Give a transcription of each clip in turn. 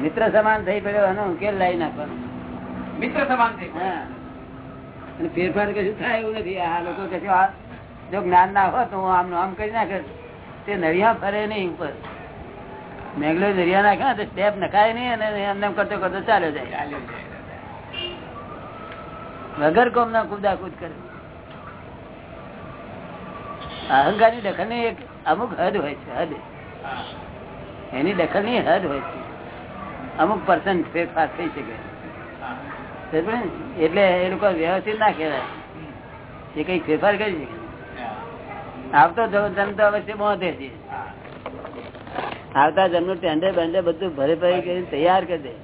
મિત્ર સમાન થઈ પડ્યો એનો ઉકેલ લાવી નાખવાનો. મિત્ર સમાન થઈ અને ફેરફાર કશું થાય એવું નથી. આ લોકો આ જો જ્ઞાન ના હોત હું આમ આમ કરી નાખે. તે નળિયા ફરે નહીં ઉપર. મેંગલો નળિયા નાખે તો સ્ટેપ નખાય નહીં અને એમને એમ કરતો કરતો ચાલ્યો જાય. વગર કોમ ના કુદા કુદ કરે. અહંકારની દખલની એક અમુક હદ હોય છે હદ. એની દખલની હદ હોય છે. અમુક પર્સન્ટ ફેરફાર થઈ શકે? એટલે એ લોકો વ્યવસ્થિત ના કહેવાય. એ કઈ ફેરફાર કરી શકે. આવતો જન્મ તો અવશ્ય મોતે છે. આવતા જન્મ ટેન્ડે બેન્ડે બધું ભરે ભરી કરીને તૈયાર કરી દે.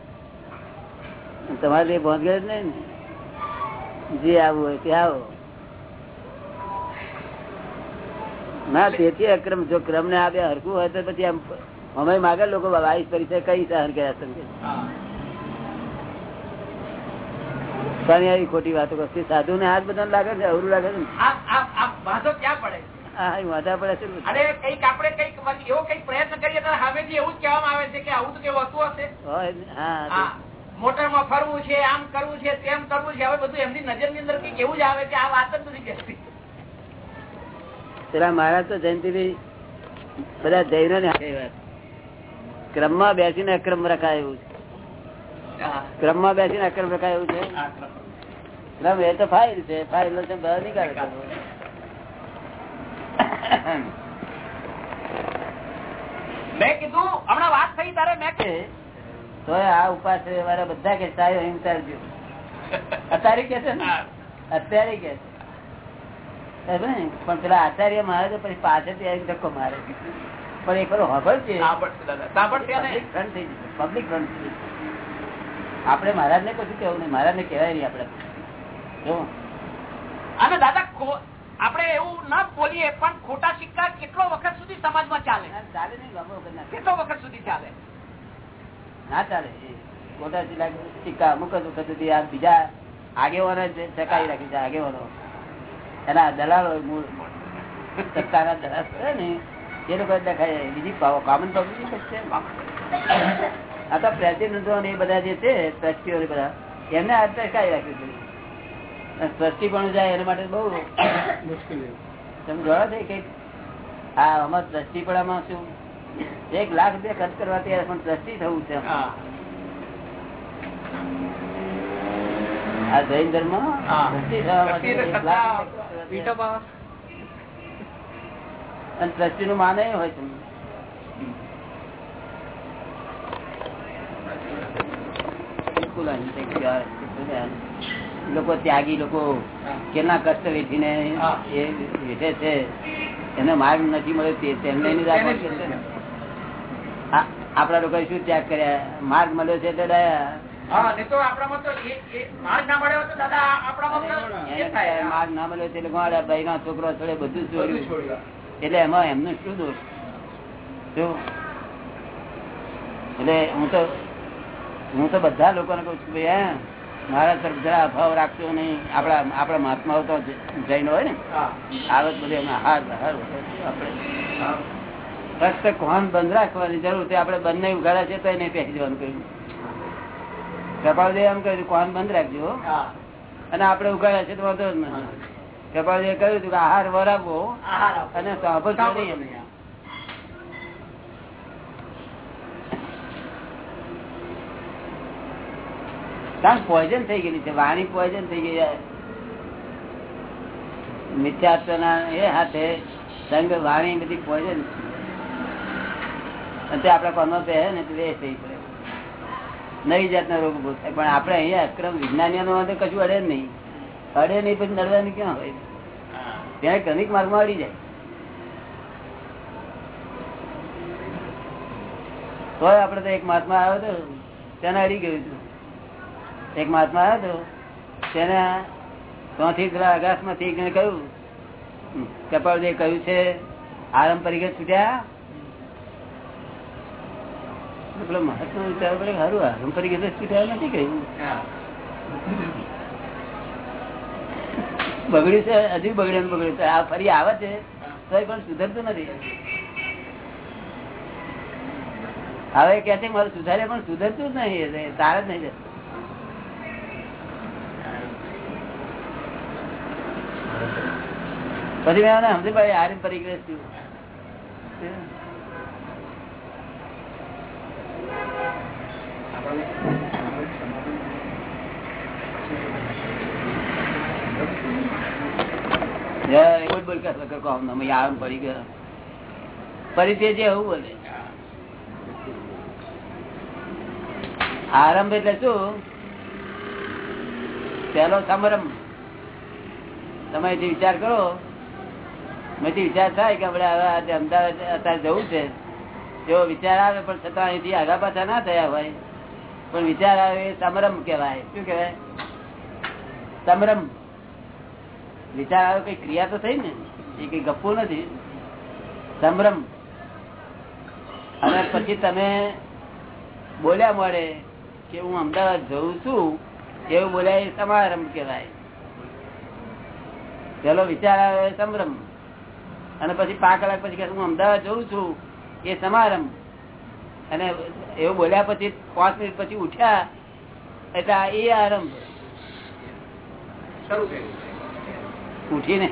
તમારે પહોંચ ગયો નહીં ને. જે આવવું હોય તે આવો. ના, તેથી અક્રમ, જો ક્રમ ને આ બે હરકું હોય તો પછી આમ અમે માગે લોકો વાઈસ પરિચય કઈ સહન કર્યા સમજે? પણ ખોટી વાતો કરતી સાધુ ને હાથ બધા લાગે છે અવરું લાગે છે ને? આ આ- આ વાંધો ક્યાં પડે? હા પડે છે ને. કંઈક આપણે કંઈક એવો કંઈક પ્રયત્ન કરીએ તો સામેથી એવું જ કહેવામાં આવે છે કે આવું તો કે હશે. હા હા મોટરમાં ફરવું છે આમ કરવું છે તેમ કરવું છે. હવે બધું એમની નજરની અંદર કંઈક એવું જ આવે કે આ વાત જ નથી કહેતી. પેલા મહારાજ તો જયંતિભાઈ બધા જૈનો ને વાત. ક્રમમાં બેસીને અક્રમ રખાય એવું છે. ક્રમમાં બેસીને અક્રમ રખાય એવું છે? ક્રમ. એ તો ફાઇલ છે. ફાઇલ નો બહાર નીકાળે મેં કીધું હમણાં વાત થઈ તારે મેં તો આ ઉપાસ વાળા બધા કે એમ ચાલજો અત્યારે કે છે ને? અત્યારે કે છે. પણ પેલા આચાર્ય મારે તો પછી પાછળથી આવીને ધક્કો મારે. પણ એક વાર હોફર છે? પબ્લિક ફ્રન્ટ જશે. આપણે મહારાજ ને કશું કેવું નહીં મહારાજ ને કહેવાય નહીં આપડે જો. અને દાદા આપણે એવું ના બોલીએ પણ ખોટા સિક્કા કેટલો વખત સુધી સમાજમાં ચાલે? ચાલે નહીં કેટલો વખત સુધી ચાલે? ના ચાલે ખોટા સિક્કા અમુક જ વખત સુધી આ બીજા આગેવાનો ચકાવી રાખી છે આગેવાનો. એના દલાલો મૂળ સત્તાના દલાલ છે ને. એ લોકો દેખાય બીજી કોમન પબ્લિક છે આ તો પ્રેસિડેન્ટો ને એ બધા જે છે ટ્રસ્ટીઓ ને બધા એમને આ ચકાવી રાખ્યું છે. ટ્રસ્ટી પણ જાય એના માટે બહુ તમે જોડો છે કે આ અમારા ટ્રસ્ટીપણામાં શું? એક લાખ રૂપિયા ખર્ચ કરવા તૈયાર પણ ટ્રસ્ટી થવું છે આ જૈન ધર્મ. ટ્રસ્ટી થવા માટે અને ટ્રસ્ટી નું માને હોય છે બિલકુલ લોકો ત્યાગી લોકો કેટલા કષ્ટ વેઠીને. એ વેઠે છે. એનો માર્ગ નથી મળ્યો તે તેમને આપડા લોકો શું ત્યાગ કર્યા? માર્ગ મળ્યો છે એટલે માર્ગ ના મળ્યો એટલે ભાઈ ના છોકરો છોડે બધું છોડ્યું. એટલે એમાં એમનું શું દોષ? જો એટલે હું તો હું તો બધા લોકોને કહું છું ભાઈ મારા તરફ જરા અભાવ રાખશો નહીં. આપણા આપણા મહાત્માઓ તો જઈને હોય ને. આવત બધી અમે હાર હાર. ફક્ત કોણ બંધ રાખવાની જરૂર તે આપણે બંને ઉઘાડા છે તો નહીં પહેરી જવાનું કહ્યું. કપાળદેવ એમ કહ્યું કોણ બંધ રાખજો અને આપણે ઉઘાડા છે તો વાંધો જ નથી કપાળદેવે કહ્યું હતું કે આહાર વરાવો અને સાંભળશો નહીં કારણ પોઈઝન થઈ ગયેલી છે વાણી પોઈઝન થઈ ગઈ. મિથ્યાત્વના એ હાથે સંગ વાણી બધી પોઈઝન અને તે કોનો તે હે ને તે એ થઈ પડે. નવી જાતના રોગ પણ આપણે અહીંયા અક્રમ વિજ્ઞાનીઓ કશું અડે જ નહીં. અડે નહીં પછી નડવાની ક્યાં? હોય. ત્યાં ક્રમિક માર્ગમાં અડી જાય. તો આપડે તો એક મહાત્મા આવ્યો હતો તેને અડી ગયું હતું. એક મહાત્મા આવ્યો હતો તેને ત્યાંથી આકાશમાંથી કહ્યું કપાળદેવ કહ્યું છે આરંભ તરીકે છૂટ્યા. પેલો મહાત્મા વિચાર પડે સારું આરંભ તરીકે તો છૂટ્યા નથી કહ્યું. બગડ્યું છે, હજુ બગડ્યું બગડ્યું છે. આ ફરી આવે છે તો પણ સુધરતું નથી. હવે કે છે મારું સુધારે, પણ સુધરતું જ નહીં તારે જ નહીં પછી મેં સમજી ભાઈ આરે પરિગ્રહ થયું એવું આરંભ એટલે શું? પેલો સમારંભ તમે જે વિચાર કરો મેથી વિચાર થાય કે આપણે હવે આજે અમદાવાદ, અત્યારે જવું છે જેવો વિચાર આવે, પણ છતાં અહીંથી આગા પાછા ના થયા હોય. પણ વિચાર આવે એ સમરમ કહેવાય. શું કહેવાય? સમરંભ વિચાર આવે કઈ ક્રિયા તો થઈ ને, એ કઈ ગપ્પો નથી. સંભ્રમ. અને પછી તમે બોલ્યા મળે કે હું અમદાવાદ જઉં છું, એવું બોલ્યા એ સમારંભ કહેવાય. પેલો વિચાર આવે એ સંભ્રમ. અને પછી પાંચ કલાક પછી હું અમદાવાદ જઉં છું, એ સમારંભ. અને એવું બોલ્યા પછી પાંચ મિનિટ પછી ઉઠ્યા, એટલે એ આરંભ. શરૂ થયું ઉઠીને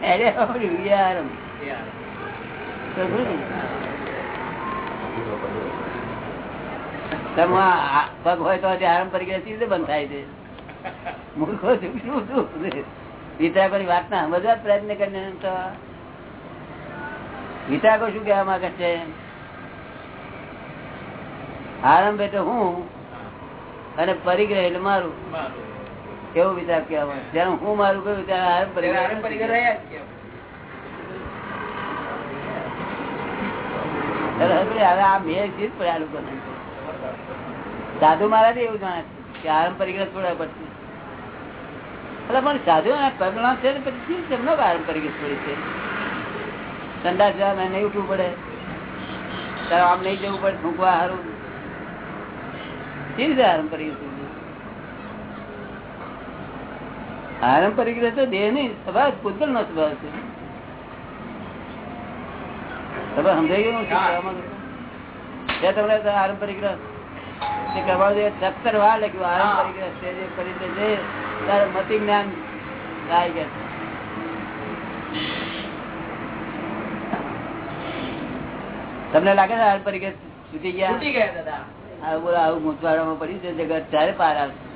પગ હોય તો આરામ રીતે બંધ થાય છે? મૂર્ખો છું, શું શું વિતરાકોની વાત ના સમજવા પ્રયત્ન કરીને તો. વિતરાકો શું કેવા માંગે છે. આરંભે તો હું અને પરિગ્રહ એટલે મારું. કેવું વિચાર કહેવા જયારે હું મારું કયું ત્યારે આરંભ પરિગ્રહ નથી. હવે આ મેં ચીજ પડે આ લોકોને. સાધુ મારા એવું જાણે કે આરંભ પરિગ્રહ છોડવા પડશે એટલે પણ સાધુ પગલા છે ને પછી તેમનો આરંભ પરિગ્રહ છોડી છે? ઠંડા જવા નહીં ઉઠવું પડે. તારે આમ નહીં જવું પડે ફૂંકવા સારું કેવી રીતે આરંભ પરિગ્રહ છોડ્યું? આરંભ પરિગ્રહ તો દેહ નહીં સ્વભાવ પૂતગલ નો સ્વભાવ છે. તમે સમજાઈ ગયું તમને તે કરવા જોઈએ સત્તર વાર લખ્યું જે કરી દે છે તારે મતિ જ્ઞાન થાય કે તમને લાગે છે પરિગ્રહ છૂટી ગયા? છૂટી ગયા દાદા. આવું બોલો આવું મૂંચવાડામાં પડ્યું છે જગત ત્યારે પાર આવશે.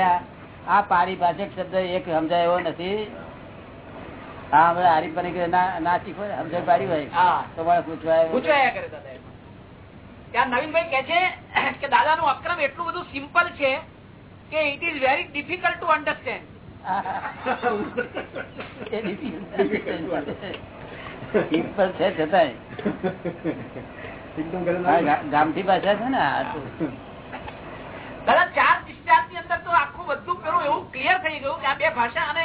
એટલે આ- પારિભાષિક શબ્દ એક સમજાય એવો નથી. હા હવે હારી કે ના શીખો ને, પાડી હોય. હા. તો મારે પૂછવાય. પૂછવાયા કરે ત્યાં નવીનભાઈ કે છે કે દાદા નું અક્રમ એટલું બધું સિમ્પલ છે કે it is very difficult to understand simple છે છતાંય. ગામઠી ભાષા છે ને દાદા ચાર ડિસ્ચાર્જની અંદર તો આખું બધું પેલું એવું ક્લિયર થઈ ગયું કે આ બે ભાષા અને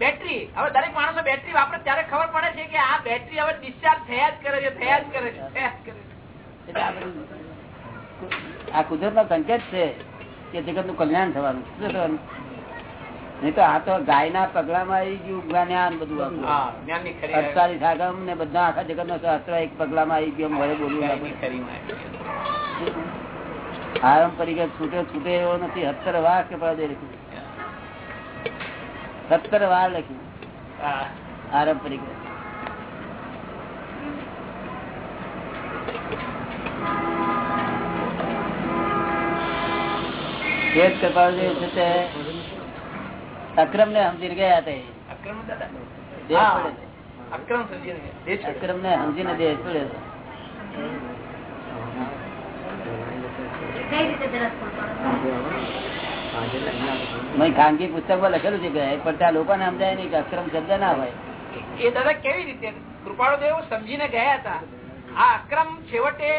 બેટરી હવે દરેક માણસો બેટરી વાપરે ત્યારે ખબર પડે છે કે આ બેટરી હવે ડિસ્ચાર્જ થયા જ કરે છે થયા જ કરે છે થયા જ કરે છે. આ કુદરત નો સંકેત છે કે જગતનું કલ્યાણ થવાનું. શું થવાનું? નહીં તો આ તો ગાય ના પગલામાં આવી ગયું જ્ઞાન બધું અડતાલીસ આગમ ને બધા આખા જગત નો શાસ્ત્ર એક પગલામાં આવી ગયો મળે બોલવું જ્ઞાનની આપણે. ખરી માં. આરંભ પરિગત છૂટે છૂટે એવો નથી સત્તર વાર કે પદે લખ્યું સત્તર વાર લખ્યું તે છે તે અક્રમ ને સમજીને ગયા એ. અક્રમ ને હા. છોડે છે. અક્રમ સમજીને દેહ છોડે. અક્રમ ને સમજીને દેહ છોડે છે. મેં ખાનગી પુસ્તકમાં લખેલું છે કે પણ ત્યાં લોકોને સમજાય નહીં કે અક્રમ શબ્દ ના હોય. એ દાદા કેવી રીતે? કૃપાળુ દેવ સમજીને ગયા હતા. આ અક્રમ છેવટે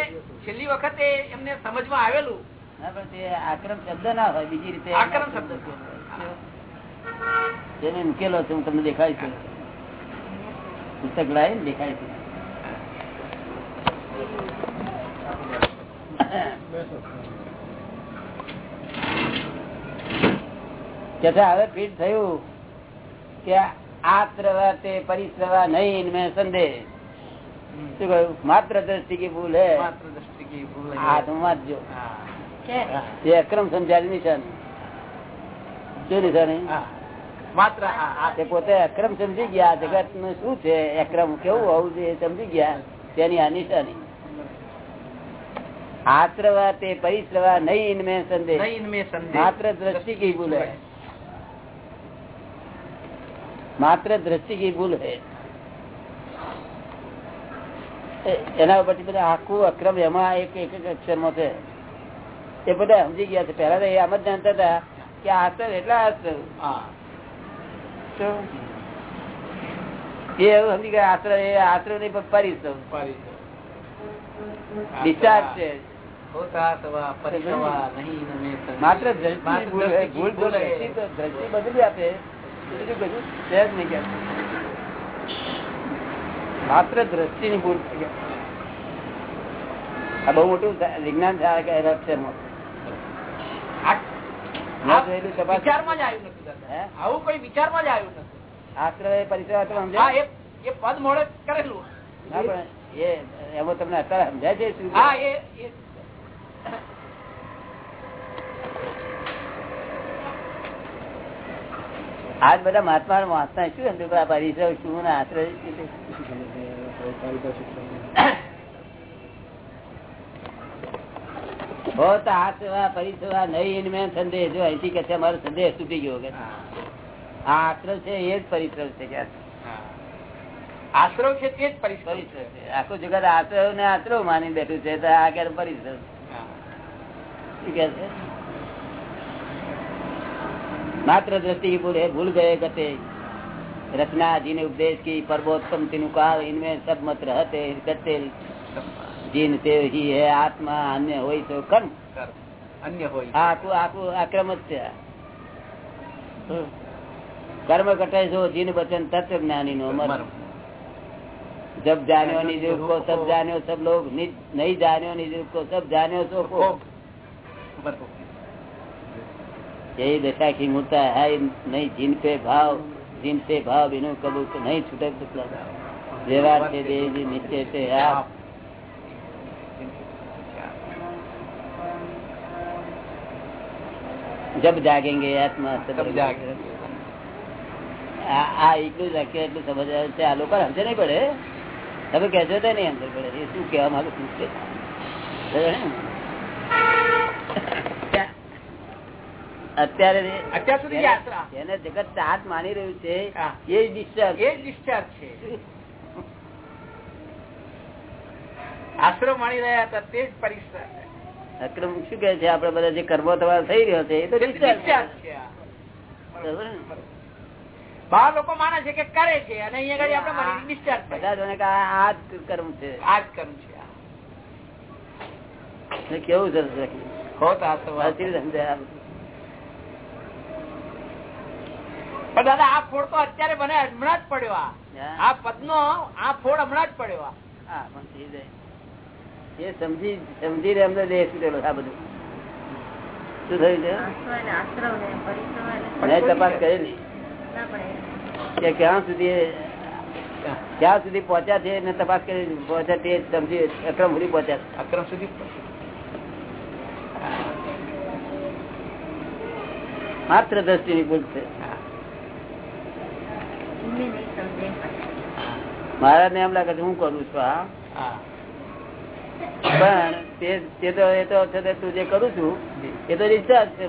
છેલ્લી વખતે એમને સમજમાં આવેલું. ના, પણ તે આક્રમ શબ્દ ના હોય બીજી રીતે આક્રમ શબ્દ. તેને મૂકેલો છે હું તમને દેખાય છે પુસ્તક લાવી ને દેખાય છે કે હવે ફીટ થયું કે આત્રવા તે પરિશ્રવા નહીં મેં સંદેહ. શું કહ્યું? માત્ર દ્રષ્ટિ કી ભૂલ હે. માત્ર દ્રષ્ટિ કી ભૂલ હાથમાં જો. એ અક્રમ સમજાવી નિશાની. શું નિશાની? તે પોતે અક્રમ સમજી ગયા. જગતનું શું છે? અક્રમ કેવું હોવું છે સમજી ગયા. તેની આ નિશાની. આત્રવા તે પરિશ્રવા નહીં ઇનમે સંદેહ. માત્ર દ્રષ્ટિ કી ભૂલે માત્ર દ્રષ્ટિ કી ભૂલ હે. એના પછી બધા આખું અક્રમ એમાં એક એક અક્ષરમાં છે. એ બધા સમજી ગયા છે. પેલા તો એ આમ જ જાણતા હતા કે આસ્તર એટલા આસ્તર એ એવું સમજી ગયા આસ્ત્ર એ આસ્ત્ર નહીં પણ પરિસર ડિસ્ચાર્જ છે. માત્ર દ્રષ્ટિ ભૂલ દ્રષ્ટિ બદલી આપે. બીજું કશું છે જ નહીં કે માત્ર દ્રષ્ટિ ની ભૂલ થઈ ગયા આ બહુ મોટું વિજ્ઞાન છે આવું કોઈ વિચારમાં જ આવ્યું નથી. આશ્રય હા એ એ પદ મોડે કરેલું. ના પણ એ એમાં તમને અત્યારે સમજાય છે શું હા એ એ- આજ બધા મહાત્મા વાંચતા શું આ પરિસર શું ને આશ્રય શું છે? હો તો આશ્રવા પરિસવા નહીં ઇનમેં સંદેહ જો અહીંથી કે છે મારો સંદેહ તૂટી ગયો કે. આ છે એ જ પરિસર છે કે હા. આશ્રવ છે તે જ પરિસર પરિસર છે આખું જગત આશ્રય ને આશ્રય માની બેઠું છે તો આ ક્યારે પરિસર. શું કે છે માત્ર દ્રષ્ટિ की भूल है भूल गए गते रचना जिन उपदेश की पर्वोत्तम तिनुकाल इनमें सब मत रहते गते जिन ते ही है आत्मा अन्य હોય તો કર્મ કર્મ. અન્ય હોય આ આખું આખું આક્રમ જ છે આ. હમ. કર્મ કટે જો જીન વચન તત્વ જ્ઞાની નો મર્મ મર્મ. जब जानो निज रूप को सब जानो सब लोग निज- नहीं जानो निज रूप यही दशा की मूर्ता है नहीं जिन पे भाव जिन से भाव बिनु कबू तो नहीं छूटे मतलब व्यवहार से देव जी निश्चय से आप जब जागेंगे आत्मा તબ જાગે. આ આ એટલું જ વાક્ય એટલું સમજ આવે છે આ લોકો સમજે નહીં પડે તમે કહેશો તો નહીં સમજ પડે એ શું કહેવા માંગુ છું તે. બરાબર ને? અત્યારે અત્યાર સુધી એને જગત ચાટ માની રહ્યું છે એ ડિસ્ચાર્જ એ જ છે. આશરો માણી રહ્યા હતા તે જ પરિસર અક્રમ શું કહે છે? આપડે બધા જે કર્મો તમારે થઈ રહ્યો છે એ તો તે જ discharge છે. discharge છે આ. બરાબર ને? બહાર લોકો માને છે કે કરે છે અને અહીંયા આગળ આપણે માની બધા જોને કે આ આ જ કર્મ છે. આ જ કર્મ છે કેવું સરસ લખ્યું. હોત આશરો. હસી સમજાય આ બધું. પણ દાદા આ ફોડ તો અત્યારે મને હમણાં જ પડ્યો આ. પદનો આ ફોડ હમણાં જ પડ્યો આ. હા, પણ થઈ જાય. એ સમજી સમજીને અમને દેહ છૂટેલો આ બધું. શું થયું છે? ને ને મેં તપાસ કરેલી કે ક્યાં સુધી ક્યાં સુધી પહોંચ્યા છે એને તપાસ કરી પહોંચ્યા તે સમજી અક્રમ સુધી પહોંચ્યા અક્રમ સુધી માત્ર દ્રષ્ટિની ભૂલ છે. સમજે મહારાજ ને એમ લાગે છે હું કરું છું પણ તે તો એ તો તું જે કરું છું એ તો રિચાર્જ છે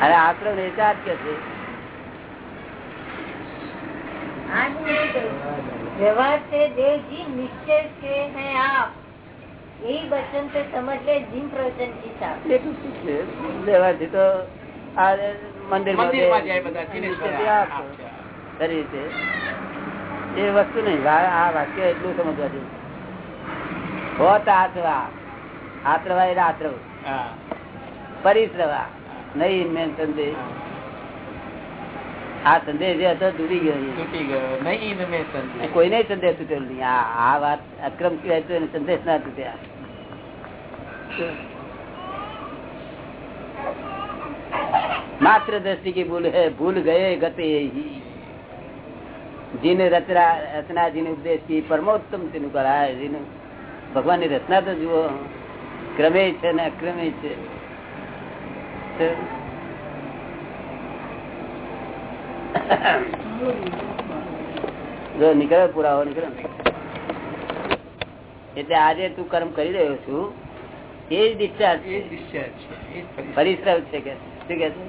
અરે આશ્રમ ને કે છે? વ્યવહાર છે દેવજી નિશ્ચય છે આપ. यही वचन से समझ ले जिन प्रवचन की साथ એટલું શું છે લેવાથી તો આ મંદિર મંદિરમાં જાય બધા દિનેશ્વર આપ છે. ખરી રીતે એ વસ્તુ નહીં આ આ વાક્ય એટલું સમજવા જેવું હોત આશ્રવા આશ્રવા એટલે આશ્રવ હા. પરિશ્રવા નહીં મેન સંદેશ આ સંદેશ જે હતો તૂટી ગયો છે. તૂટી ગયો નહીં ને મેં સંદેશ. કોઈને સંદેશ તૂટેલો નહીં આ આ વાત અક્રમ સિવાય તો એને સંદેશ ના તૂટ્યા मात्र दृष्टि की भूल है भूल गए गते ही जिन रचना रचना जिन उपदेश પરમોત્તમ તેનું કરાય જેને. ભગવાનની રચના તો જુઓ, ક્રમે છે ને અક્રમે છે. જો નીકળે પુરાવો, નીકળે. એટલે આજે તું કર્મ કરી રહ્યો છું. એ જ discharge. એ છે. જ discharge છે. એ જ પરિશ્રમ. છે કે શું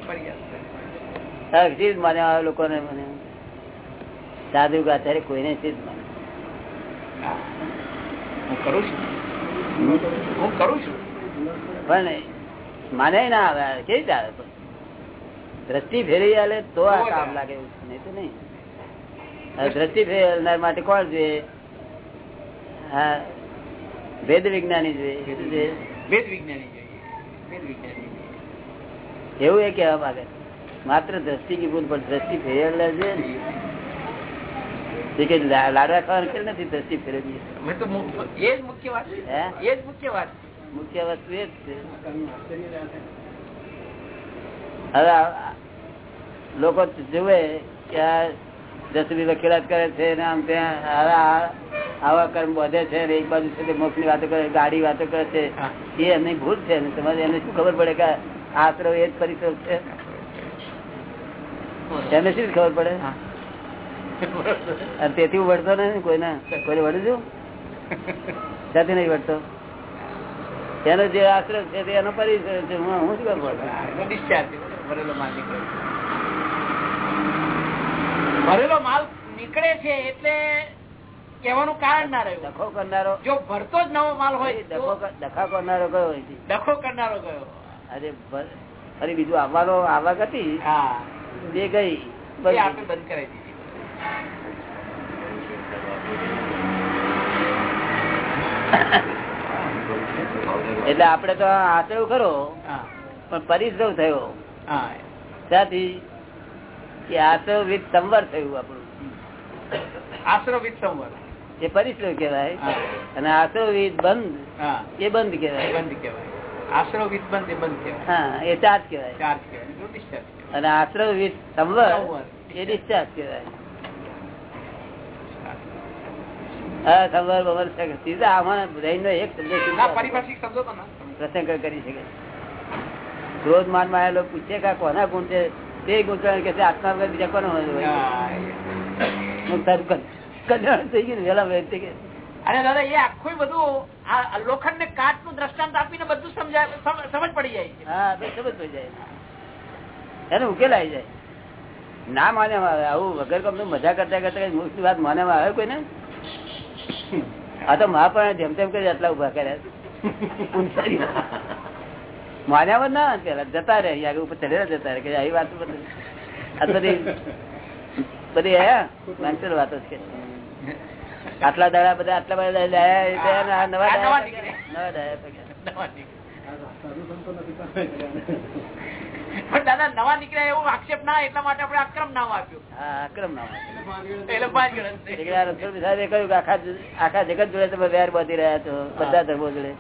કે ચીજ માને આ લોકોને મને? સાધુ કે કોઈને ચીજ માને? હું. કરું છું. હું કરું છું. પણ માને ના આવે કેવી રીતે આવે? દ્રષ્ટિ ફેરવી આલે તો આ કામ લાગે નહીં તો નહીં. દ્રષ્ટિ ફેરનાર માટે કોણ જોઈએ? હા વેદ વિજ્ઞાની જોઈએ? વેદ વિજ્ઞાની વેદ વિજ્ઞાની એવું એ કહેવા માંગે. માત્ર દ્રષ્ટિ કી ભૂલ પણ દ્રષ્ટિ ફેરવેલા છે ને. કે લાડવા ખાવાનું ખેલ નથી દ્રષ્ટિ ફેરવી મેં તો મુ- એ જ મુખ્ય વાત એ જ મુખ્ય વાત મુખ્ય વસ્તુ એ જ છે. હવે લોકો જુએ કે આ જસબી વકીલાત કરે છે ને આમ ત્યાં આવા આવા કર્મ વધે છે ને એક બાજુ છે તે મોક્ષની વાતો કરે ગાડી વાતો કરે છે એ એમની ભૂલ છે ને તમારે એને શું ખબર પડે કે આશરો એ જ પરિસર છે? એને શું ખબર પડે? તેથી હું વળતો નથી કોઈને? કોઈને વળું છું? ત્યાંથી નહીં વળતો? એનો જે આશ્રય છે તે એનો પરિસર છે. હું હું શું ખબર પડે. ભરેલો માલ નીકળે છે એટલે કહેવાનું કારણ ના રહ્યું. ડખો કરનારો જો ભરતો જ નવો માલ હોય ડખો કરનારો કયો હોય છે? ડખો કરનારો કયો? અરે અરે બીજું આવવાનો આવક હતી? તે ગઈ. આપણે બંધ કરાવી દીધી. એટલે આપડે તો આચરણ ખરો હા. પણ પરિશ્રમ થયો. ત્યાંથી કે આચરણ વિથ સંવર થયું આપણું. આશરો વિથ સંવર. એ પરિશ્રમ કેવાય. અને આચરણ બંધ એ બંધ કેવાય બંધ કેવાય આશરો બંધ એ બંધ કહેવાય. હા એ ચાર્જ ચાર્જ. અને સંવર સંવર. એ ડિસ્ચાર્જ કહેવાય. હા સંવર બવર સીધા આમાં રહીને એક શબ્દ પારિભાષિક શબ્દો પ્રસંગ કરી શકે. ક્રોધ માનમાં લોકો પૂછે કે કોના ગુણ છે? તે ગુણ કે આત્મા બીજા કોનો હોય? હું તારું કલ- કલ્યાણ થઈ ગયું વેલા વહેલા થઈ ગયું. અને દાદા એ આખું બધું આ લોખંડ ને કાચનું દ્રષ્ટાંત આપીને બધું સમજાય સમજ પડી જાય છે. હા સમજ પડી જાય. એને ઉકેલ આવી જાય. ના માન્યામાં આવે આવું વગર કમ મજા કરતા કરતા કઈ વાત માન્યામાં આવે કોઈને? આ તો મહાપ્રાણ જેમ તેમ કરી આટલા ઊભા કર્યા. માન્યામાં ના પેલા જતા રહે આગળ ઉપર ચડેલા જતા રહે કે આવી વાત બધી બધી હે વાતો છે આટલા દાડા બધા આટલા બધા નવા નવા દાદા નવા નીકળ્યા એવું આક્ષેપ ના એટલા માટે આપણે અક્રમ નામ આપ્યું. અક્રમ નામ આખા આખા જગત જોડે તમે વેર બાંધી રહ્યા છો બધા ધર્મો જોડે.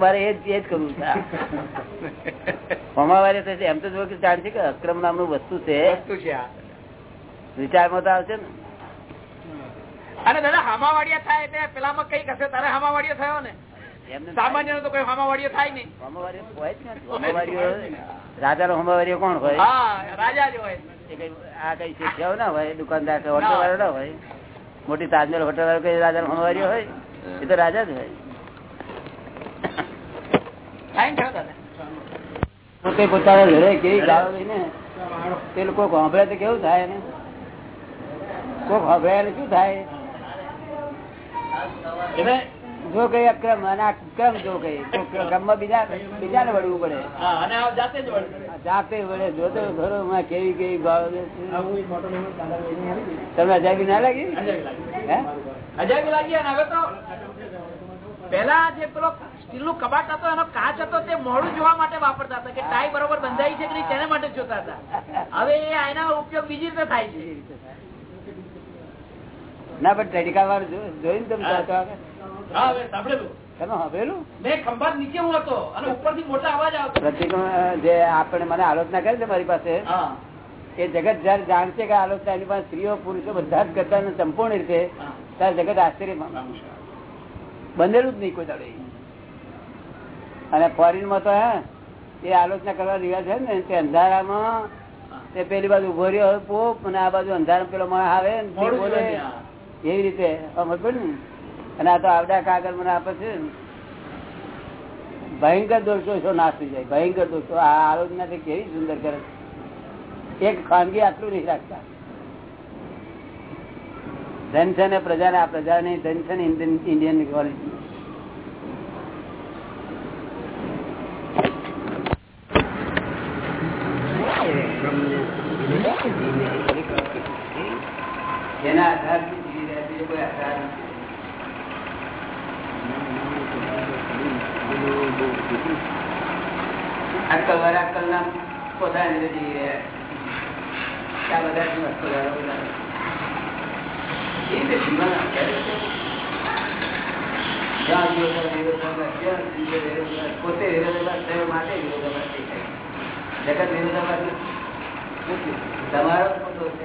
મારે એ જ એ જ કરવું છે. હોમાવારે થશે એમ તો જો કે જાણશે કે અક્રમ નામનું વસ્તુ છે. છે. વિચારમાં તો આવશે ને. અને દાદા હામાવાડિયા થાય એટલે પેલામાં કંઈક હશે તારે હામાવાડિયો થયો ને? સામાન્ય નો તો કોઈ હામાવાડિયો થાય નહીં. ને કોણ હોય? રાજા જ હોય. એ આ કઈ શીખ્યો ના હોય દુકાનદાર કે હોટલ વાળો ના હોય? મોટી તાજમહેલ હોટલ વાળો કઈ રાજાનો હોમાવારીઓ હોય? એ તો રાજા જ હોય. ને પોતે પોતાના લડે કેવી ગાળો લઈને તે લોકો સાંભળે તો કેવું થાય ને? કોક સાંભળે શું થાય? એટલે જો કઈ અક્રમ અને અક્રમ ક્રમ જો કઈ ક્રમ ક્રમમાં બીજા ને વળવું પડે. જાતે વળે. જો તો માં કેવી કેવી ભાવ દે તમને અજાયબી ના લાગી? અજાયબી લાગી. હવે તો પેલા જે પેલો સ્ટીલનું કબાટ હતો એનો કાચ હતો તે મોડું જોવા માટે વાપરતા હતા કે ટાઈ બરોબર બંધાઈ છે કે નહીં તેના માટે જોતા હતા. હવે એ આના ઉપયોગ બીજી રીતે થાય છે. ના પણ તડીકા વાર હવે સાંભળેલું. તમે જે આપણે મને આલોચના કરી છે મારી પાસે એ જગત જયારે જાણશે કે આલોચના એની પાસે સ્ત્રીઓ પુરુષો બધા જ કરતા સંપૂર્ણ રીતે ત્યારે જગત આશ્ચર્ય બંધેલું જ નહીં કોઈ દાડે. અને ફોરેનમાં તો હે એ આલોચના કરવા રિવાજ છે ને તે અંધારામાં તે પેલી બાજુ ઊભો રહ્યો પોપ અને આ બાજુ અંધારામાં પેલો માણસ આવે ને એવી રીતે અને આ તો આવડા કાગળ મને આપે છે. ભયંકર દોષો છો નાશ થઈ જાય. ભયંકર દોષો. આ આરોગ્ય કેવી સુંદર કરે. એક ખાનગી આટલું નહીં રાખતા. ધન છે ને પ્રજા આ પ્રજા નહીં ધન છે ને ઇન્ડિયન ઇન્ડિયન ક્વોલિટી જેના આધારથી જીવી રહ્યા છે, એ કોઈ આધાર નથી. પોતે વિરોધાભાસ થયો માટે વિરોધાભાસ થઈ જાય. જગત વિરોધાભાસ. તમારો પોતો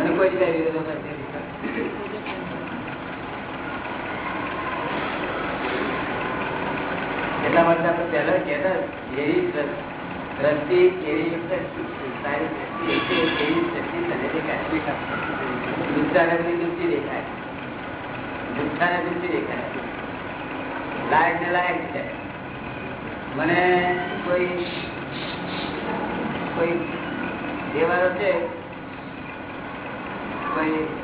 મને કોઈ જગ્યાએ વિરોધાભાસ એટલા માટે આપણે પહેલા કહેતા એવી દ્રષ્ટિ તને દેખાય. મને કોઈ કોઈ દેવારો છે? કોઈ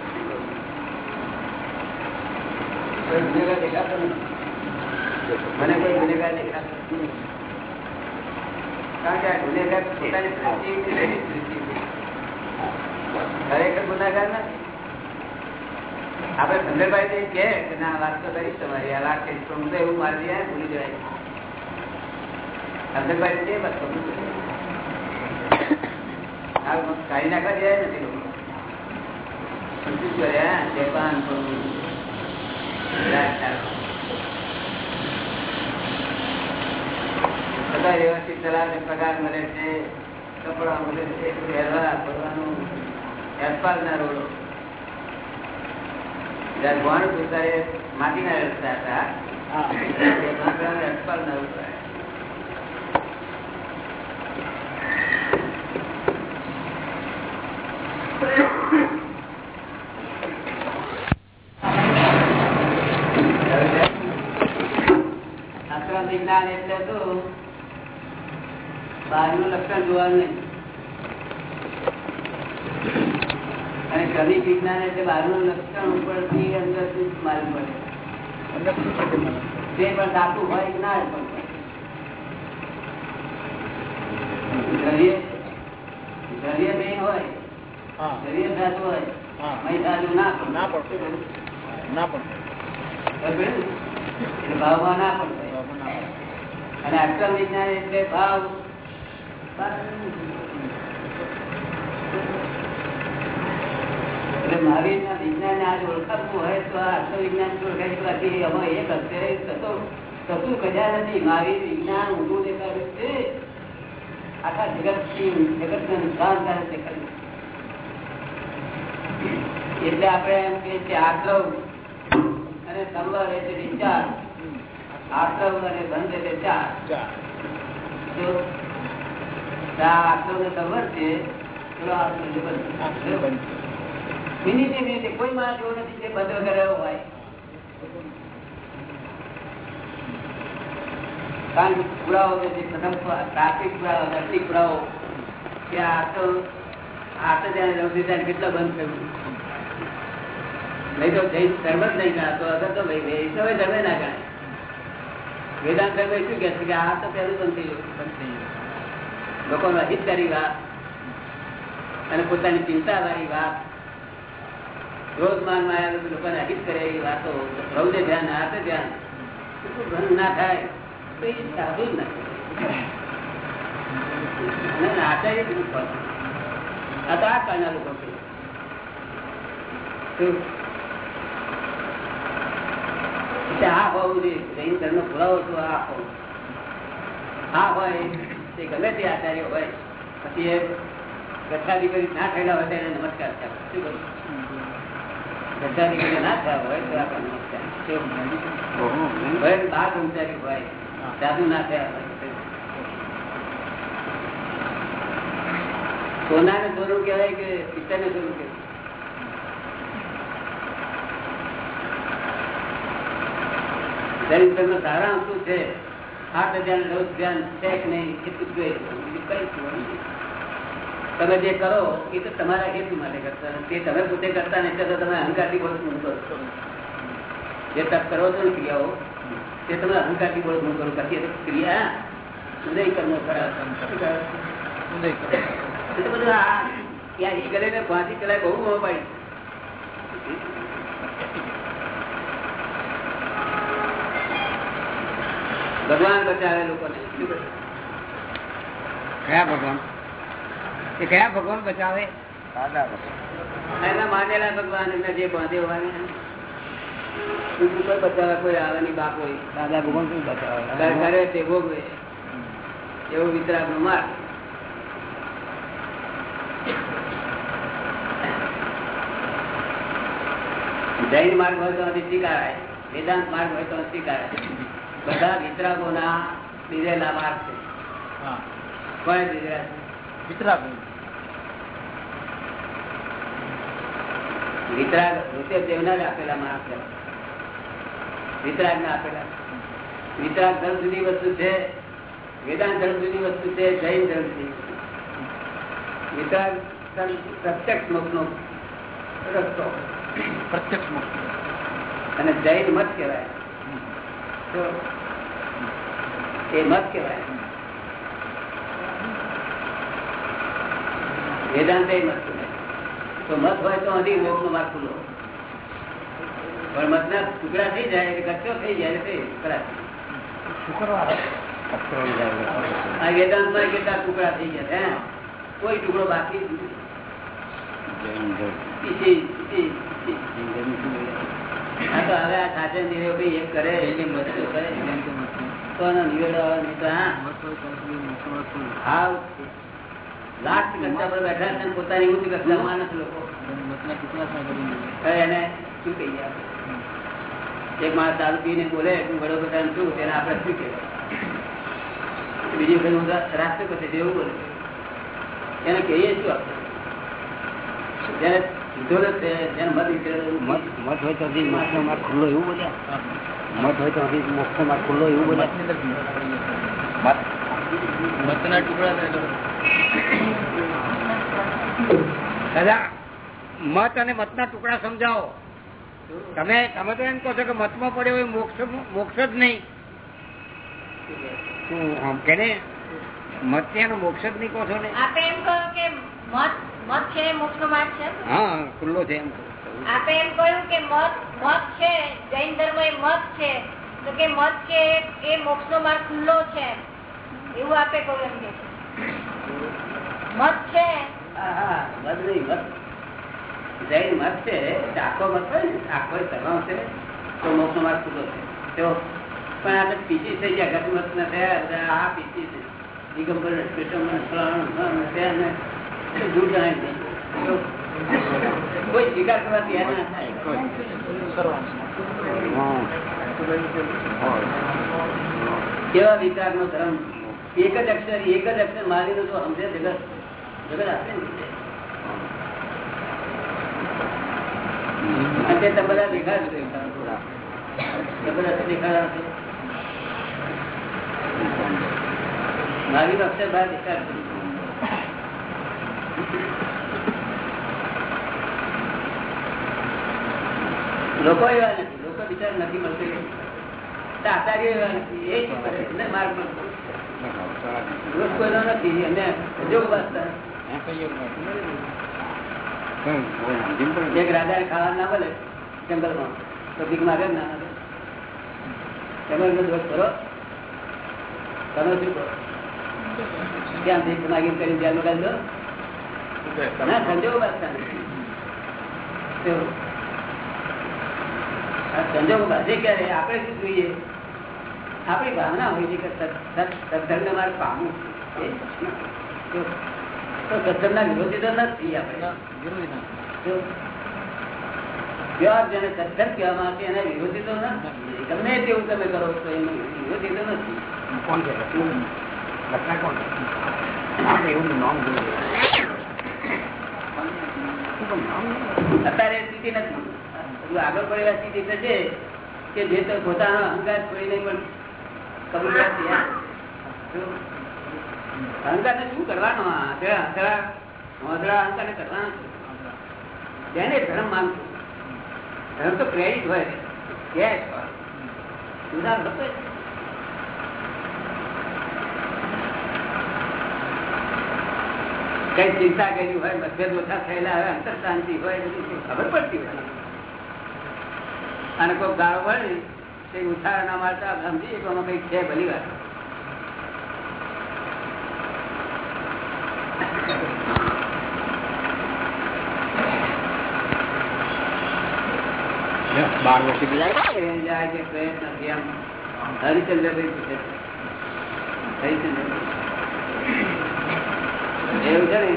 કોઈ ગુનેગાર દેખાતો નથી મને કોઈ ગુનેગાર દેખાતો નથી. કારણ કે આ ગુનેગાર પોતાની દ્રષ્ટિ એની દ્રષ્ટિ છે. ખરેખર ગુનેગાર નથી આપડે સંદર્ભાઈ જઈને કહે કે ના આ વાત તો કરીશ તમારી આ વાત કરીશ પણ હું તો એવું મારી દે ભૂલી જવાય સંદર્ભાઈ તે બસ ખબર છે. આ કાઢી નાખવા જાય નથી લોકો શું કરે હા જપાન પણ બધા વ્યવસ્થિત ચલાવે પગાર મળે છે કપડા મળે છે પહેરવા ફરવાનું એસપાલ ના રોડો. જયારે ભણ હતું ત્યારે માટીના રસ્તા હતા. એસપાલ ના રોડ વિજ્ઞાન એટલે શું બહારનું લક્ષણ જોવાનું નહીં. અને કવિ વિજ્ઞાન એટલે બહારનું લક્ષણ ઉપરથી અંદરથી માલુમ પડે તે પણ ધાતુ હોય કે ના પણ બે હોય દ્રવ્ય ધાતુ હોય મય ધાતુ ના પણ ના પડતું. ના પડતું. ભાવમાં ના થાય. અને અક્રમ વિજ્ઞાન એટલે ભાવ એટલે વિજ્ઞાન આજ ઓળખાતું હોય તો આ અક્રમ વિજ્ઞાન ઓળખાય બાકી આમાં એક અત્યારે નથી. મહાવીર વિજ્ઞાન ઊંધું છે. આખા જગતથી નુકસાન કરે એટલે આપણે એમ કે આક્રમ અને સંવર એટલે વિચાર આક્રમ અને બંધ એટલે ચાર. જો આ આક્રમ ને છે બંધ. મિનિટે મિનિટે કોઈ માણસ એવો નથી જે બંધ કરેલો હોય. કારણ કે પુરાવો જે પ્રથમ પ્રાથમિક પુરાવો નૈતિક પુરાવો કે આ તો આ તો ત્યાં રમતી ત્યાં કેટલા બંધ થયું. નહીં તો જૈન ધર્મ જ નહીં તો અગર તો ભાઈ ધર્મ ના ગણાય. વેદાંત ધર્મ શું કે છે કે આ તો પહેલું બંધ થઈ ગયું લોકોનો હિતકારી વાત અને પોતાની ચિંતા વાળી વાત રોજ માનમાં લોકોને હિત કરે એવી વાતો રૌદ્ર ધ્યાન આપે ધ્યાન. ઘણું ના થાય? તો એ સાધુ જ ના આચાર્ય આ તો આ કાળના લોકો છે શું? તે આ હોવું જોઈએ ધર્મ પુરાવો તો આ હોવું આ હોય, તે આચાર્ય હોય. પછી એ ગઠાધિકારી ના થયેલા હોય તેને નમસ્કાર કરું. ના થયા હોય તો આપણે નમસ્કાર બાર હોય, સાધુ ના થયા હોય સોના ને સોનું કહેવાય કે પિત્તર ને સોનું કહેવાય? દરેક ધર્મ સારાંશ શું છે? આઠ હજાર નવ ધ્યાન છે કે નહીં એટલું જોઈએ. બીજું કઈ તમે જે કરો એ તો તમારા હેતુ માટે કરતા તે તમે પોતે કરતા નહીં તો તમે અહંકારથી બહુ ગુણ કરો. જે તપ કરો છો ને ક્રિયાઓ તે તમે અહંકારથી બહુ ગુણ કરો કરતી ક્રિયા ઉદય કર્મો ખરા બધું આ ત્યાં ઈ કરીને પાંચી કલાક બહુ મોહ પાડી ભગવાન બચાવે લોકોને. કયા ભગવાન? એ કયા ભગવાન બચાવે? એના માનેલા ભગવાન એમના જે બાંધે હોય ને બીજું કોઈ બચાવે કોઈ આવે બાપ હોય. દાદા ભગવાન શું બચાવે? ઘરે તે ભોગવે એવું વિતરાગ નો માર્ગ. જૈન માર્ગ હોય તો સ્વીકારાય. વેદાંત માર્ગ હોય તો સ્વીકારાય. બધા વિતરાગોના દીધેલા માર્ગ છે. કોને દીધેલા છે? વિતરાગ. દેવના આપેલા માર્ગ છે. વિતરાગ ના આપેલા. વિતરાગ ધર્મ જુદી વસ્તુ છે વેદાંત ધર્મ જુદી વસ્તુ છે જૈન ધર્મ જુદી વસ્તુ. વિતરાગ પ્રત્યક્ષ મોક્ષનો રસ્તો. પ્રત્યક્ષ અને જૈન મત કહેવાય. એ મત કહેવાય. વેદાંત એ મત તો મત હોય તો હજી મોક્ષ નો માર્ગ ખુલ્લો. પણ મતના ટુકડા થઈ જાય એટલે કચ્ચો થઈ જાય તે આ વેદાંતમાં કેટલા ટુકડા થઈ ગયા હે? કોઈ ટુકડો બાકી તો હવે આ સાચા કરે મસ્તો કરે તો એનો નિવેડો તો હા. હાવ. કક્ષા પર બેઠા છે પોતાની ઊંચ કક્ષા માણસ લોકો. એને શું કહીએ? એક માણસ દારૂ પીને બોલે હું વડોપ્રધાન છું તેને આપણે શું કહેવાય? બીજી વખત હું રાષ્ટ્રપતિ જેવું બોલે. એને કહીએ શું આપણે? જેને છે જેને મત મત હોય તો હજી મોક્ષનો માર્ગ ખુલ્લો એવું બોલ્યા. મત હોય તો હજી મોક્ષનો માર્ગ ખુલ્લો એવું બોલ્યા. દાદા મત અને મતના ટુકડા સમજાવો. તમે તમે તો એમ કહો છો કે મતમાં પડ્યો હોય મોક્ષ મોક્ષ જ નહીં. આમ કે મત ત્યાંનો મોક્ષ જ નહીં કહો છો ને? આપણે એમ કહો કે મત મત છે એ મોક્ષનો માર્ગ હા ખુલ્લો છે એમ. આપે એમ કહ્યું કે મત મત છે જૈન ધર્મ એ મત છે. તો કે મત છે એ મોક્ષનો માર્ગ ખુલ્લો છે એવું આપે કહ્યું એમ કે. મત છે. હા, હા, મત નહીં, મત. જૈન મત છે આખો મત હોય ને આખો ધર્મ છે તો મોક્ષનો માર્ગ ખુલ્લો છે. તો પણ આપણે પીસી થઈ ગયા ગત મત ના થયા આ પીસી છે. દિગંબર ને એ દૂર જણાય નહીં. તો કોઈ સ્વીકાર કરવા તૈયાર ના થાય કેવા વિચાર નો ધર્મ એક જ અક્ષર એક જ અક્ષર મારીને જો સમજે જગત જગત આપે ને અને તે તમે બધા દેખાડો છો એકદમ થોડા. તે બધા તો દેખાડા છો. મારી અક્ષર બહાર દેખાડો લોકો એવા નથી. લોકો બિચાર નથી મળતો આચાર્ય એવા એ ખાવા ના બોલે જંગલમાં. તો માગે ના એમનો દોષ કરો. ક્યાં ભીખ માગી કરી ધ્યાન લગાવી દો સંજોગ બાંધે ક્યારે આપણે શું જોઈએ? આપણી ભાવના હોય છે કે સત્સંગ મારે પામવું તો સત્સંગના વિરોધી તો નથી આપણે. પ્યોર જેને કહેવામાં આવે એના વિરોધી તો નથી. ગમે તેવું તમે કરો તો એનું વિરોધી તો નથી. કોણ છે? કોણ એવું નામ જોઈએ. અત્યારે સ્થિતિ નથી. આગળ પડેલા સ્થિતિ તો છે કે જે તો પોતાનો અહંકાર છોડીને પણ કબૂલ્યા થયા. અહંકાર ને શું કરવાનો અહંકાર ને કરવાનો? જેને ધર્મ માનતો. ધર્મ તો ક્રેડિટ હોય. કેશ હોય ઉધાર હતો જ. કઈ ચિંતા કરી હોય મતભેદ ઓછા થયેલા હોય અંતર શાંતિ હોય બધી ખબર પડતી હોય? અને કોઈ ગાળો પડે તે ઉછાળા ના મારતા સમજી કે આમાં કંઈક છે ભલી વાત. બાર વર્ષે જાય છે પ્રયત્ન આમ હરિચંદ્રભાઈ પૂછે હરિચંદ્ર એવું છે ને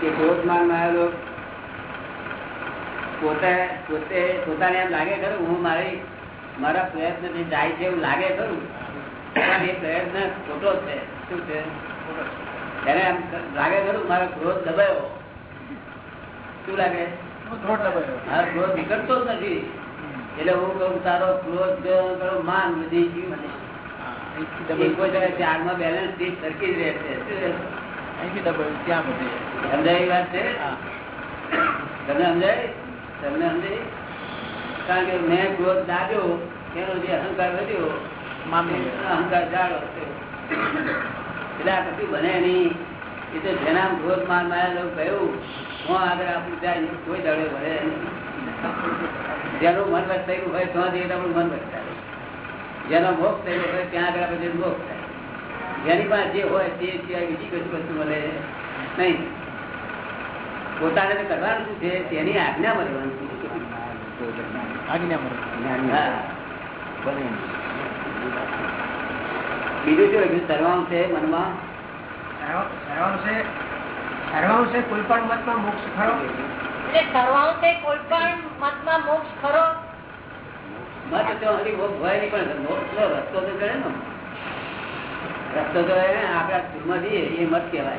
કે ક્રોધમાનમાં આવેલો પોતે પોતે પોતાને એમ લાગે ખરું હું મારી મારા પ્રયત્નથી જાય છે એવું લાગે ખરું. પણ એ પ્રયત્ન ખોટો છે. શું છે? એને એમ લાગે ખરું મારો ક્રોધ દબાયો. શું લાગે? હા ક્રોધ નીકળતો જ નથી. એટલે હું કહું તારો ક્રોધ માન બધી ગયું એ કોઈ જગ્યાએ ચારમાં બેલેન્સ સરખી જ રહેશે. શું રહેશે? સમજાય એ વાત છે? તમને સમજાય? તમને સમજાય? કારણ કે મેં ક્રોધ દાબ્યો એનો જે અહંકાર વધ્યો અહંકાર જાડો. એટલે આ કશું બને નહીં. એ જેના ક્રોધ માન માયા લોકો કહ્યું હું આગળ આપણું જાય કોઈ દાડો ભરે જેનું મન વચ થયું હોય ત્યાં આપણું મન વચ થાય. જેનો મોક્ષ થયેલો હોય ત્યાં આગળ આપણે મોક્ષ થાય. જેની પાસે જે હોય તે સિવાય બીજી કશું વસ્તુ મળે નહીં. પોતાને કરવાનું શું છે? તેની આજ્ઞા મળવાનું છે. બીજું શું લખ્યું સર્વાંગ છે મનમાં? એટલે સર્વાંશે કોઈ પણ મતમાં મોક્ષ ખરો? મત તો હરી મોક્ષ હોય નહીં પણ મોક્ષ રસ્તો તો કરે ને રસ્તો તો આપણા સ્કૂલમાં જઈએ એ મત કહેવાય.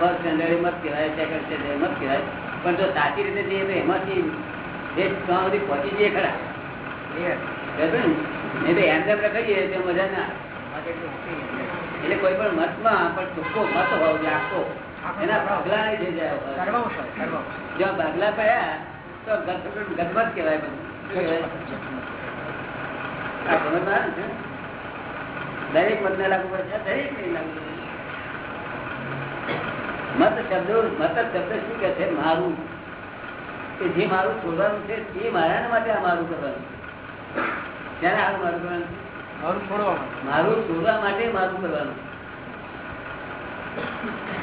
ફર્સ્ટ સ્ટેન્ડર્ડ મત કહેવાય સેકન્ડ સ્ટેન્ડર્ડ મત કહેવાય. પણ જો સાચી રીતે જઈએ તો એમાંથી એ ત્યાં સુધી પહોંચી જઈએ ખરા. એ તો એમ તેમ રખાઈએ તો મજા ના એટલે કોઈ પણ મતમાં પણ ચોખ્ખો મત હોવો જોઈએ આખો. એના પગલા નહીં થઈ જાય જો પગલા પડ્યા તો ગત- ગતમત કહેવાય બધું. શું કહેવાય? આ સમજમાં? દરેક મતને લાગુ પડે છે? દરેક ને લાગુ મત શબ્દો મત શબ્દ શું કે છે? મારું. કે જે મારું છોડવાનું છે એ મારા માટે આ મારું કરવાનું ત્યારે આ મારું કરવાનું મારું છોડવા માટે મારું કરવાનું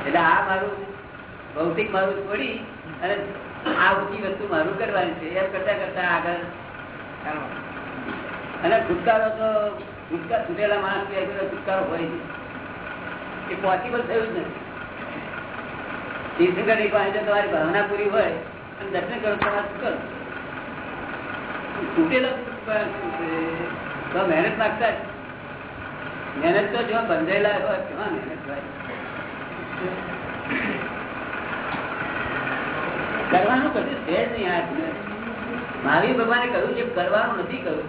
એટલે આ મારું ભૌતિક મારું છોડી અને આ ઊંચી વસ્તુ મારું કરવાની છે. એમ કરતા કરતા આગળ. અને છુટકારો તો છુટકા છૂટેલા માણસ કોઈ છુટકારો હોય એ પોસિબલ થયું જ નથી. તીર્થંકરની પાસે તમારી ભાવના પૂરી હોય અને દર્શન કરો તમારે શું કરો? છૂટેલા મહેનત માગતા મહેનત તો જો બંધાયેલા હોય કેવા મહેનત હોય. કરવાનું કશું છે જ નહીં આ મહાવીર ભગવાને કહ્યું છે, કરવાનું નથી કહ્યું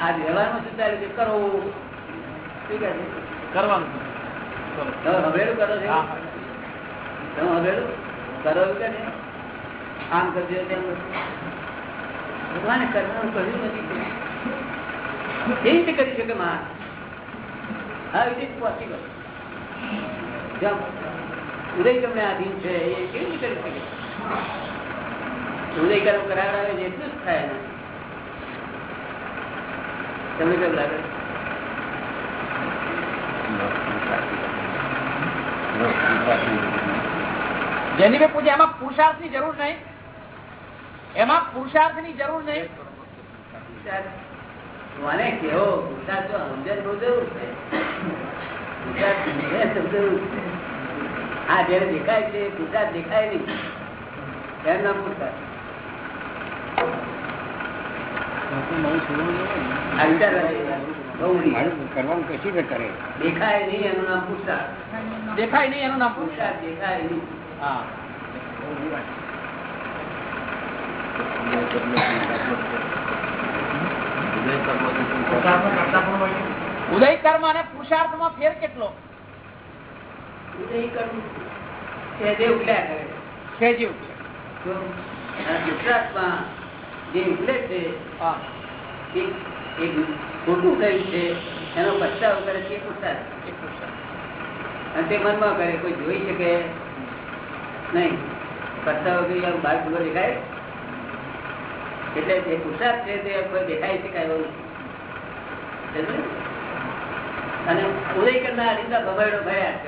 આ. વ્યવહારમાં શું ચાલે છે. કરો. છે? તમે હવેલું કરો છો? તમે હવેલું કરો કે આમ કરજો તેમ ભગવાને કરવાનું કહ્યું નથી કેવી રીતે કરી શકે માણસ. હા ઇટ ઇઝ પોસિબલ ઉદય તમને આધીન છે એ કેવી રીતે કરી શકે? ઉદય કર્મ કરાવડાવે છે એટલું જ થાય તમને કેમ લાગે? જેની મેં પૂજા એમાં પુરુષાર્થની જરૂર નહીં? એમાં પુરુષાર્થની જરૂર નહીં. મને કેવો? પુરુષાર્થ તો સમજણ બહુ જરૂર છે. પુરુષાર્થ. આ જયારે દેખાય છે પુરુષાર્થ દેખાય નહીં. એમ ના પુરુષાર્થ આ વિચારવા બહુ ઊંડી. મારું કરવાનું કશી રીતે કરે. દેખાય નહીં એનું નામ પુરુષાર્થ દેખાય નહીં એનું નામ પુરુષાર્થ પુરુષાર્થ દેખાય નહીં. હા. ઉદય કર્મ અને પુરુષાર્થમાં ફેર કેટલો? ઉદય કર્મ. તે જે કરે. સહેજી તો આ ગુજરાતમાં જે ઉકળે છે એ ખોટું કહ્યું છે એનો પસ્તાવો કરે પુરુષાર્થ. અને તે મનમાં કરે કોઈ જોઈ શકે નહીં. પસ્તાવો કરી બાર ખબર દેખાય? એટલે જે પુરસાદ છે તે દેખાય છે કાંઈ એવું અને ઉદય કરનાર રીતના ભમેડો ભર્યા જ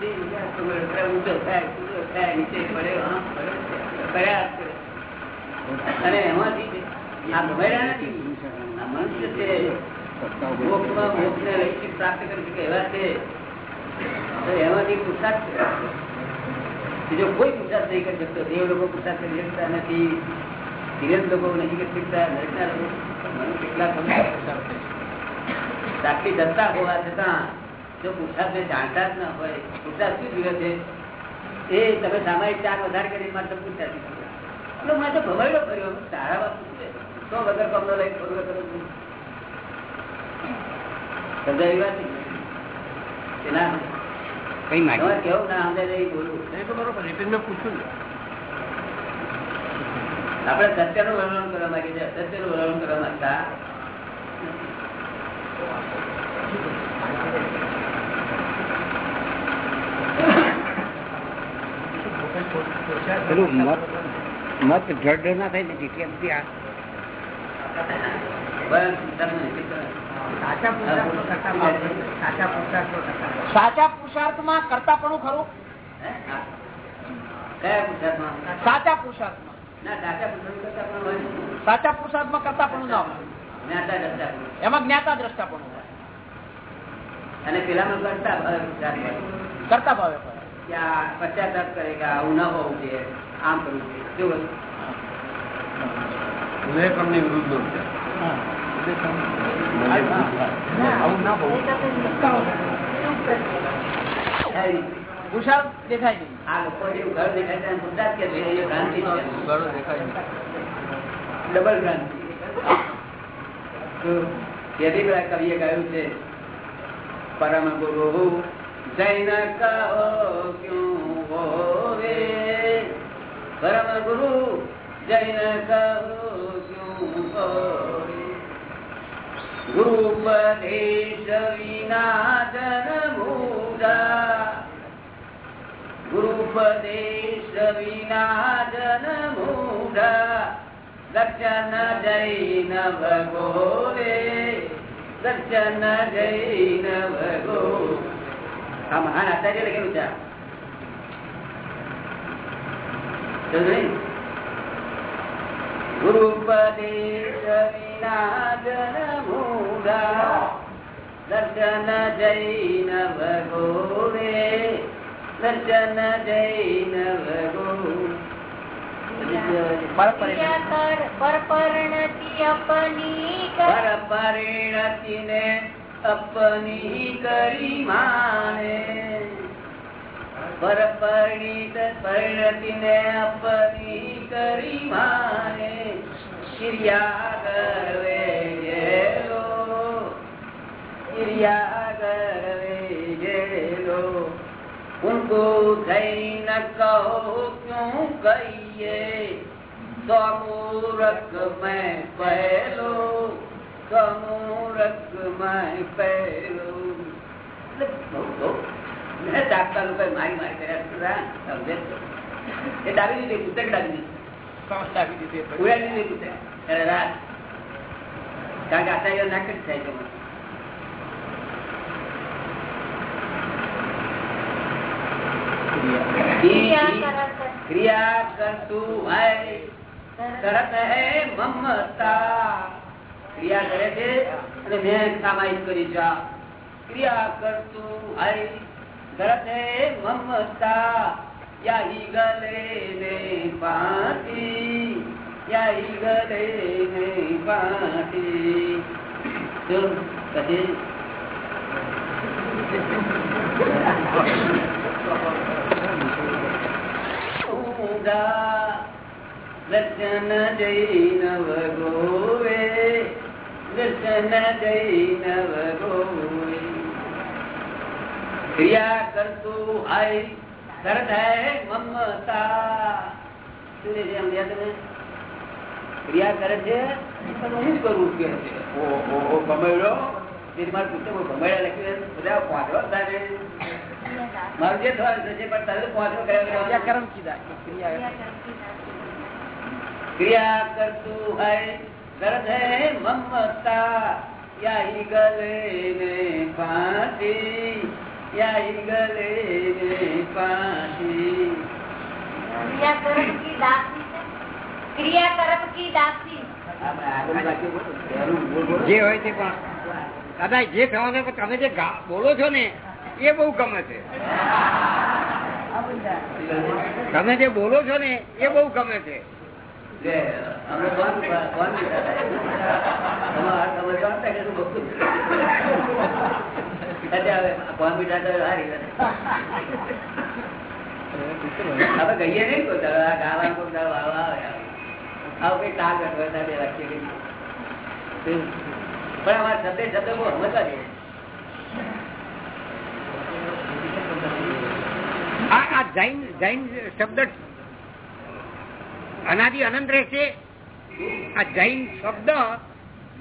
કરે ઊંચો થાય ઊંચો થાય નીચે પડે આમ પડે ભર્યા કરે. અને એમાંથી મનુષ્ય છે. મોક્ષમાં મોક્ષને છે. તો એમાંથી પુરસાદ બીજો કોઈ પુરુષાર્થ નહીં કરી શકતો. દેવ લોકો પુરુષાર્થ કરી શકતા નથી. ધીરજ લોકો નહીં કરી શકતા. નરકના લોકો મનુષ્ય કેટલા પુરુષાર્થ છે. દત્તા હોવા છતાં, જો પુરુષાર્થને જાણતા જ ન હોય, પુરસાદ શું જીવે છે? એ તમે સામાયિક ચાર વધારે કરી માત્ર પૂછતા મેં તો ભમાયેલો ફર્યો તારા બાપ તો વગર કમનો લઈ ફરવા. સમજાય વાત ને? ના ના વર્ણન કરવા માંગીએ છીએ. અસત્યનું વર્ણન કરવા માંગતા પેલું મત મત જડ ના થાય ને કેમ નહીં. સાચા પુરુષાર્થમાં ખરું? હા. કયા પુરુષાર્થમાં? સાચા પુરુષાર્થમાં સાચા પુરુષાર્થ કરતા પણ ને. માં ના હોય જ્ઞાતા દ્રષ્ટા પણ એમાં જ્ઞાતા દ્રષ્ટાપણું હોય અને પેલામાં કરતા. કરતા ભાવે હોય કે આ પશ્ચાતાપ કરે કે આવું ન હોવું જોઈએ આમ કરવું જોઈએ. દેખાય નહીં આ લોકો જેવું ઘર દેખાય છે પુરુષાર્થ કે છે એ ભ્રાંતિ ડબલ ભ્રાંતિ તો કવિએ કહ્યું છે પરમ ગુરુ જૈન કહો ક્યું હોવે? પરમ ગુરુ જૈન ગુરુ ઉપદેશ વિના જન ગુરુપદેશ વિના જન મૂઢા દર્શન જૈન ભગોરે, દર્શન જૈન ભગો. આ મહાન આચાર્ય લખેલું છે આ. સમજ્યું નહીં? ગુરુપદેશ વિના જન મૂઢા દર્શન જૈન ભગોરે દર્શન જૈન પરપરણતિ પરિણતિને અપની કરી માને. પરપરિત પરિણતિને અપની કરી માને. ક્રિયા કરવે જેલો ક્રિયા કરવે જેલો ઉનકો થઈ ન કહો ક્યું કહીએ? સમૂરખ મેં પહેલો. સમૂરખ મેં પહેલો ડાક્ટર લોકો મારી મારી કર્યા સમજે એ ડાબી દીધી પુસ્તક ડાબી દીધી. આપી દીધી એટલે. ઉડાડી દીધી પુસ્તક રાત. કારણ કે આચાર્ય ના કરી થાય છે ક્રિયા કરતું હોય તરત હે મમતા. ક્રિયા કરે છે અને મેં સામાયિક કરી જા ક્રિયા કરતું હે મમતા, યાહી ગલે ને પાટી, યાહી ગલે ને પાટી. જો, પછી? ઊંઘા દર્શન જૈન વગોવે દર્શન જૈન વગોવે ક્રિયા કરતું આય તરત હે મમતા. શું છે સમજ્યા તમે ક્રિયા કરે છે? પણ હું જ કરવું કે છે. ઓ ઓ ઓ ભમેડો તે મારે પુસ્તકો ભમેડા લખ્યું બધા પાંચવા થાય. મારું જે થવાનું થશે પણ તારે તો કર્યા કર્મ કીધા ક્રિયા ક્રિયા કરતું હોય તરત હે મમતા. યાહી ગલે ને પાટી જે હોય તે પણ. દાદા જે થવા છે તમે જે બોલો છો ને એ બહુ ગમે છે. તમે જે બોલો છો ને એ બહુ ગમે છે. હવે કહીએ બે વાક્ય પણ અમારા શબ્દે શબ્દ બહુ સમજવા દે આ જૈન જૈન શબ્દ અનાદિ અનંત રહેશે. આ જૈન શબ્દ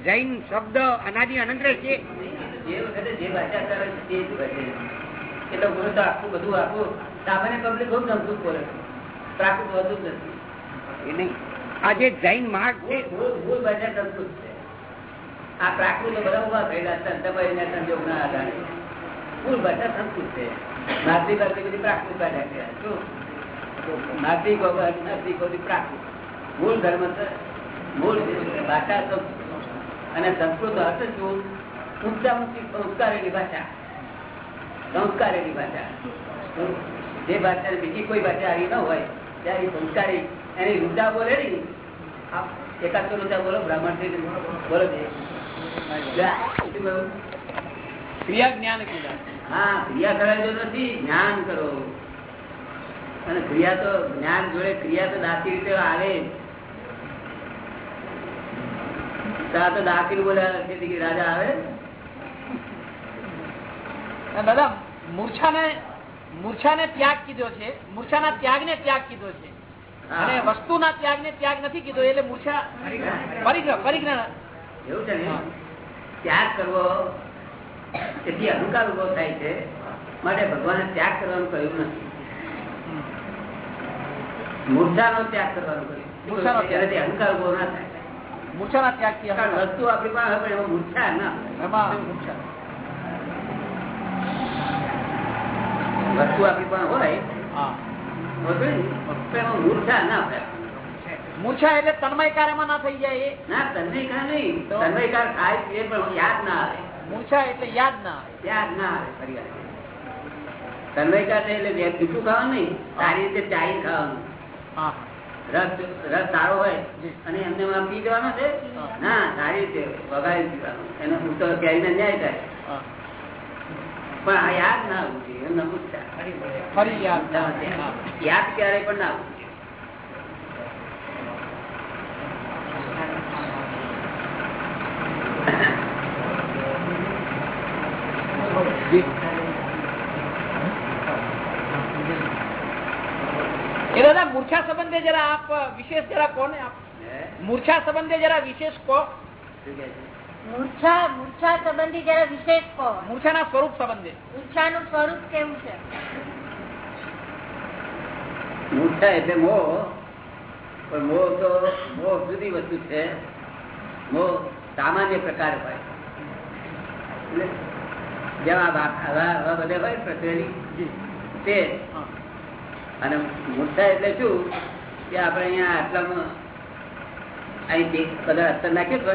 જૈન શબ્દ અનાદિ અનંત રહેશે. જે વખતે જે ભાષા કરે છે તે જ ભાષા એટલે બોલો તો આખું બધું આખું સામાન્ય પબ્લિક બહુ સંસ્કૃત બોલે છે. પ્રાકૃત હોતું જ નથી. એ નહીં. આ જે જૈન માર્ગ છે. મૂળ- ભાષા સંસ્કૃત છે. આ પ્રાકૃત બધા ઊભા થયેલા સંતભાઈના સંજોગના આધારે. મૂળ ભાષા સંસ્કૃત છે. નાસ્તિક અર્થી બધી પ્રાકૃત ભાષા છે શું? નાસ્તિક બધી પ્રાકૃત મૂળ ધર્મ છે મૂળ ભાષા સંસ્કૃત. અને સંસ્કૃત અર્થ શું? ઊંચા ભાષા. સંસ્કારેલી ભાષા. જે ભાષા બીજી કોઈ ભાષા આવી ન હોય ત્યારે એ સંસ્કારી એની રૂચા બોલે ને એકાદ તો બોલો બ્રાહ્મણથી બોલો? ક્રિયા જ્ઞાન હા ક્રિયા કરાવી નથી જ્ઞાન કરો. અને ક્રિયા તો જ્ઞાન જોડે ક્રિયા તો દાખી રીતે આવે. તો દાખી બોલ્યા રાજા આવે. દાદા મૂર્છાને મૂર્છાને ત્યાગ કીધો છે. મૂર્છાના ત્યાગને ત્યાગ કીધો છે. અને. વસ્તુના ત્યાગને ત્યાગ નથી કીધો એટલે મૂર્છા પરિગ્રહ પરિગ્રહ એવું છે ત્યાગ કરવો તેથી અહંકાર ઊભો થાય છે માટે ભગવાને ત્યાગ કરવાનું કહ્યું નથી. મૂર્છાનો ત્યાગ કરવાનું કહ્યું. મૂર્છાનો ત્યાગ. અહંકાર ઊભો ના થાય. મૂર્છાના ના ત્યાગ વસ્તુ આપણી પાસે એમાં મૂર્છા ના મૂર્છા. વસ્તુ આપણી હોય? પણ એમાં મૂર્છા ના હોય મૂર્છા એટલે તન્મયકાર એમાં ના થઈ જાય એ. ના તન્મયકાર નહીં? તન્મયકાર થાય છે પણ યાદ ના આવે. મૂર્છા એટલે યાદ ના આવે. યાદ ના આવે ફરી તન્મયકાર એટલે જે ખાવાનું નહીં સારી રીતે ચાઈ ખાવાનું. રસ રસ સારો હોય અને એમને પી જવાનો છે? ના સારી રીતે વગાડી પીવાનું. એનો તો ક્યાંય ન્યાય થાય. હા. પણ આ યાદ ના આવવું જોઈએ એમ નમું ફરી યાદ ક્યારે પણ ના એ દાદા મૂર્છા સંબંધે જરા આપ વિશેષ જરા કોને આપ? મૂર્છા સંબંધે જરા વિશેષ કહો શું છે? મૂર્છા મૂર્છા સંબંધી જરા વિશેષ કહો. મૂર્છાના સ્વરૂપ સંબંધે. મૂર્છાનું સ્વરૂપ કેવું છે? મૂર્છા એટલે મોહ. પણ મોહ તો મોહ જુદી વસ્તુ છે. મોહ સામાન્ય પ્રકાર હોય. જેમ બધા હોય તે. અને મૂર્છા એટલે શું? કે આપણે અહીંયા આટલામાં અહીં તે કદાચ અત્તર નાખ્યો તો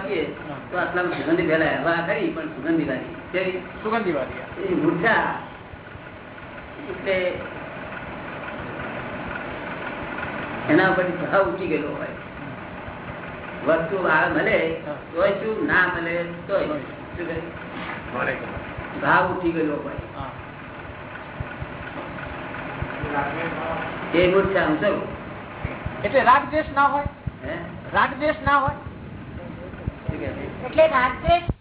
તો આટલા સુગંધી ફેલાય હવા ખરી પણ સુગંધી વાળી. સુગંધી વાળી મૂર્છા. એટલે એના પરથી ભાવ ઉઠી ગયેલો હોય. વસ્તુ આ મળે તો શું? ના મળે તોય શું? ભાવ ઉઠી ગયેલો હોય. એ મૂર્છા હું એટલે રાગ દેશ ના હોય? હે રાગ ના હોય? એટલે રાગદ્વેષ